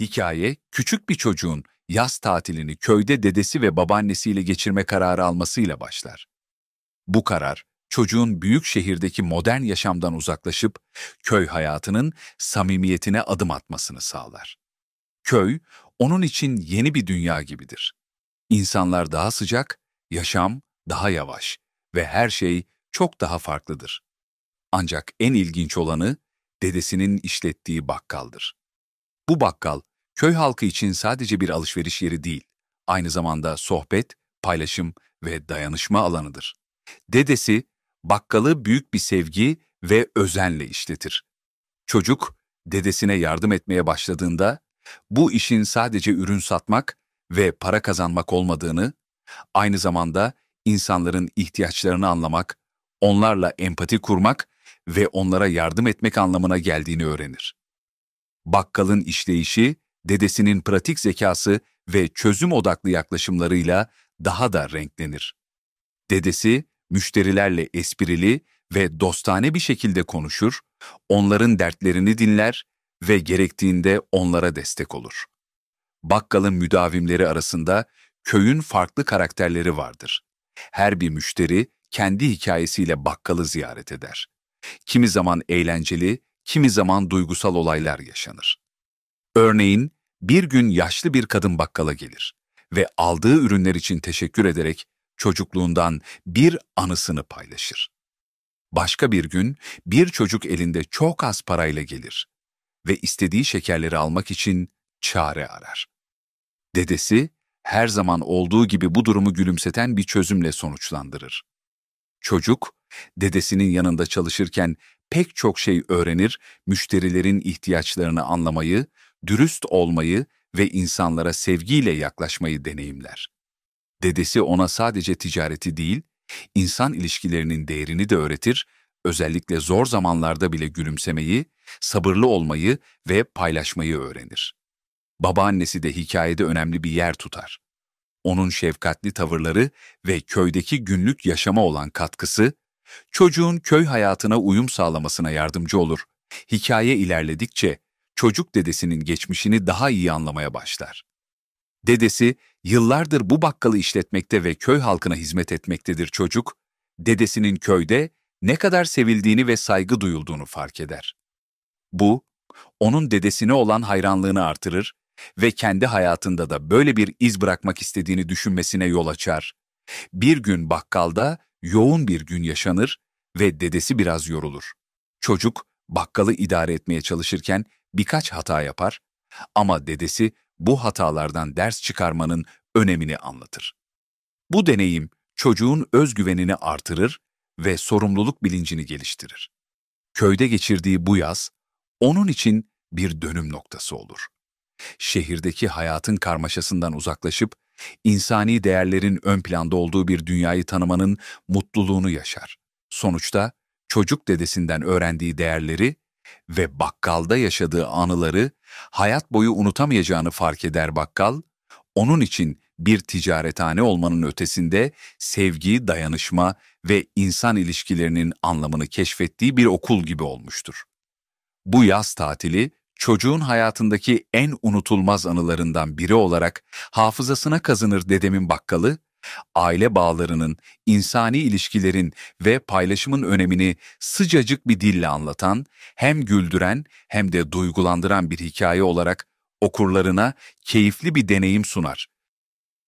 Hikaye, küçük bir çocuğun yaz tatilini köyde dedesi ve babaannesiyle geçirme kararı almasıyla başlar. Bu karar, çocuğun büyük şehirdeki modern yaşamdan uzaklaşıp köy hayatının samimiyetine adım atmasını sağlar. Köy, onun için yeni bir dünya gibidir. İnsanlar daha sıcak, yaşam daha yavaş ve her şey çok daha farklıdır. Ancak en ilginç olanı dedesinin işlettiği bakkaldır. Bu bakkal, köy halkı için sadece bir alışveriş yeri değil, aynı zamanda sohbet, paylaşım ve dayanışma alanıdır. Dedesi, bakkalı büyük bir sevgi ve özenle işletir. Çocuk, dedesine yardım etmeye başladığında, bu işin sadece ürün satmak ve para kazanmak olmadığını, aynı zamanda insanların ihtiyaçlarını anlamak, onlarla empati kurmak ve onlara yardım etmek anlamına geldiğini öğrenir. Bakkalın işleyişi, dedesinin pratik zekası ve çözüm odaklı yaklaşımlarıyla daha da renklenir. Dedesi, müşterilerle esprili ve dostane bir şekilde konuşur, onların dertlerini dinler ve gerektiğinde onlara destek olur. Bakkalın müdavimleri arasında köyün farklı karakterleri vardır. Her bir müşteri kendi hikayesiyle bakkalı ziyaret eder. Kimi zaman eğlenceli, kimi zaman duygusal olaylar yaşanır. Örneğin, bir gün yaşlı bir kadın bakkala gelir ve aldığı ürünler için teşekkür ederek çocukluğundan bir anısını paylaşır. Başka bir gün bir çocuk elinde çok az parayla gelir ve istediği şekerleri almak için çare arar. Dedesi her zaman olduğu gibi bu durumu gülümseten bir çözümle sonuçlandırır. Çocuk, dedesinin yanında çalışırken pek çok şey öğrenir, müşterilerin ihtiyaçlarını anlamayı, dürüst olmayı ve insanlara sevgiyle yaklaşmayı deneyimler. Dedesi ona sadece ticareti değil, insan ilişkilerinin değerini de öğretir, özellikle zor zamanlarda bile gülümsemeyi, sabırlı olmayı ve paylaşmayı öğrenir. Babaannesi de hikayede önemli bir yer tutar. Onun şefkatli tavırları ve köydeki günlük yaşama olan katkısı, çocuğun köy hayatına uyum sağlamasına yardımcı olur. Hikaye ilerledikçe çocuk dedesinin geçmişini daha iyi anlamaya başlar. Dedesi, yıllardır bu bakkalı işletmekte ve köy halkına hizmet etmektedir çocuk, dedesinin köyde ne kadar sevildiğini ve saygı duyulduğunu fark eder. Bu, onun dedesine olan hayranlığını artırır ve kendi hayatında da böyle bir iz bırakmak istediğini düşünmesine yol açar. Bir gün bakkalda yoğun bir gün yaşanır ve dedesi biraz yorulur. Çocuk bakkalı idare etmeye çalışırken birkaç hata yapar ama dedesi bu hatalardan ders çıkarmanın önemini anlatır. Bu deneyim çocuğun özgüvenini artırır ve sorumluluk bilincini geliştirir. Köyde geçirdiği bu yaz onun için bir dönüm noktası olur. Şehirdeki hayatın karmaşasından uzaklaşıp insani değerlerin ön planda olduğu bir dünyayı tanımanın mutluluğunu yaşar. Sonuçta çocuk dedesinden öğrendiği değerleri ve bakkalda yaşadığı anıları hayat boyu unutamayacağını fark eder bakkal, onun için bir ticarethane olmanın ötesinde sevgi, dayanışma ve insan ilişkilerinin anlamını keşfettiği bir okul gibi olmuştur. Bu yaz tatili çocuğun hayatındaki en unutulmaz anılarından biri olarak hafızasına kazınır dedemin bakkalı, aile bağlarının, insani ilişkilerin ve paylaşımın önemini sıcacık bir dille anlatan, hem güldüren hem de duygulandıran bir hikaye olarak okurlarına keyifli bir deneyim sunar.